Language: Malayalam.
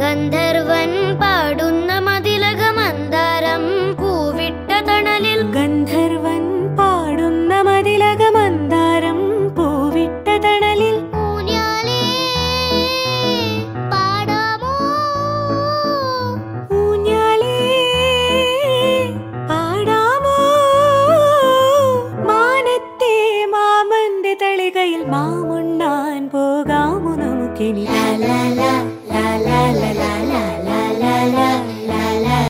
ഗന്ധർവൻ പാടുന്ന മതിലക മന്ദാരം പൂവിട്ട തണലിൽ. ഗന്ധർവൻ പാടുന്ന മതിലക മന്ദാരം പൂവിട്ട തണലിൽ. ഊഞ്ഞാലേ പാടാമോ? ഊഞ്ഞാലേ പാടാമോ? മാനത്തെ മാമന്റെ തളികയിൽ മാമുണ്ണാൻ പോകാമോ നമുക്കിനി? ലാ.